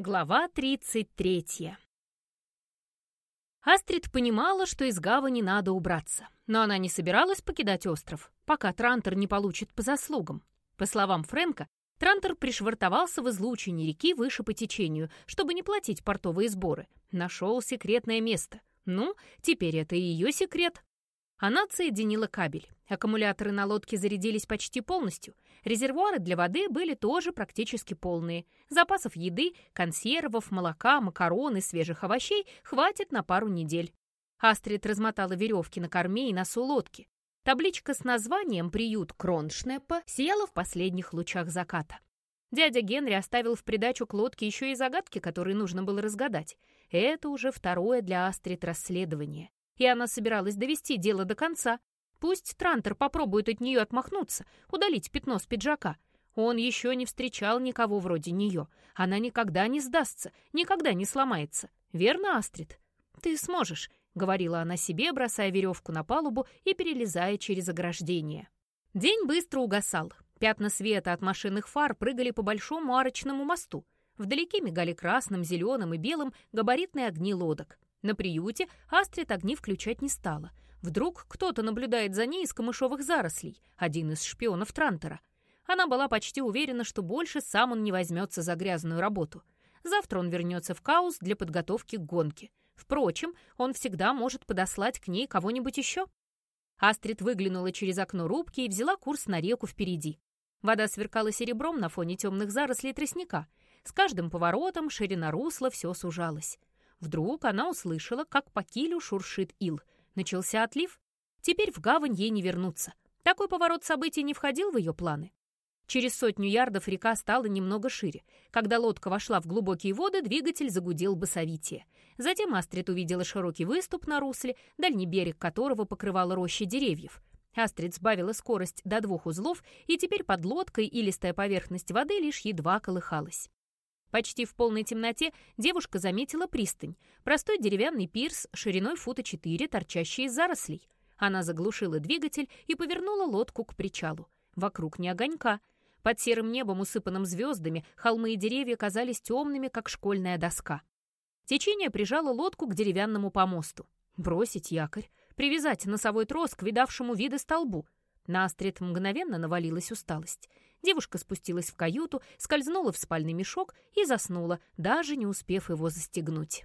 Глава 33 Астрид понимала, что из гавани надо убраться, но она не собиралась покидать остров, пока Трантор не получит по заслугам. По словам Фрэнка, Трантор пришвартовался в излучине реки выше по течению, чтобы не платить портовые сборы. Нашел секретное место. Ну, теперь это и ее секрет. Она соединила кабель. Аккумуляторы на лодке зарядились почти полностью. Резервуары для воды были тоже практически полные. Запасов еды, консервов, молока, макарон и свежих овощей хватит на пару недель. Астрид размотала веревки на корме и носу лодки. Табличка с названием «Приют Кроншнеппа» сияла в последних лучах заката. Дядя Генри оставил в придачу к лодке еще и загадки, которые нужно было разгадать. Это уже второе для Астрид расследование и она собиралась довести дело до конца. Пусть Трантер попробует от нее отмахнуться, удалить пятно с пиджака. Он еще не встречал никого вроде нее. Она никогда не сдастся, никогда не сломается. Верно, Астрид? Ты сможешь, — говорила она себе, бросая веревку на палубу и перелезая через ограждение. День быстро угасал. Пятна света от машинных фар прыгали по большому арочному мосту. Вдалеке мигали красным, зеленым и белым габаритные огни лодок. На приюте Астрид огни включать не стала. Вдруг кто-то наблюдает за ней из камышовых зарослей, один из шпионов Трантера. Она была почти уверена, что больше сам он не возьмется за грязную работу. Завтра он вернется в Каус для подготовки к гонке. Впрочем, он всегда может подослать к ней кого-нибудь еще. Астрид выглянула через окно рубки и взяла курс на реку впереди. Вода сверкала серебром на фоне темных зарослей тростника. С каждым поворотом ширина русла все сужалась. Вдруг она услышала, как по килю шуршит ил. Начался отлив. Теперь в гавань ей не вернуться. Такой поворот событий не входил в ее планы. Через сотню ярдов река стала немного шире. Когда лодка вошла в глубокие воды, двигатель загудел басовитие. Затем Астрид увидела широкий выступ на русле, дальний берег которого покрывала роща деревьев. Астрид сбавила скорость до двух узлов, и теперь под лодкой илистая поверхность воды лишь едва колыхалась. Почти в полной темноте девушка заметила пристань. Простой деревянный пирс шириной фута четыре, торчащий из зарослей. Она заглушила двигатель и повернула лодку к причалу. Вокруг не огонька. Под серым небом, усыпанным звездами, холмы и деревья казались темными, как школьная доска. Течение прижало лодку к деревянному помосту. Бросить якорь, привязать носовой трос к видавшему виды столбу. На Астрид мгновенно навалилась усталость. Девушка спустилась в каюту, скользнула в спальный мешок и заснула, даже не успев его застегнуть.